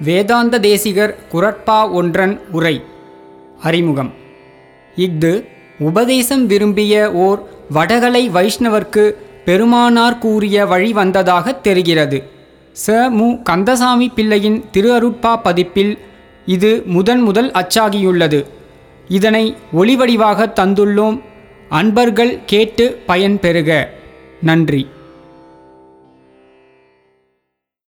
வேதாந்த தேசிகர் குரட்பா ஒன்றன் உரை. அறிமுகம். இஃது உபதேசம் விரும்பிய ஓர் வடகலை வைஷ்ணவர்க்கு பெருமானார் கூறிய வழி வந்ததாகத் தெரிகிறது. ச. மு. கந்தசாமி பிள்ளையின் திரு அருட்பா பதிப்பில் இது முதன் முதல் அச்சாகியுள்ளது. இதனை ஒளிவடிவாக தந்துள்ளோம். அன்பர்கள் கேட்டு பயன்பெறுக நன்றி.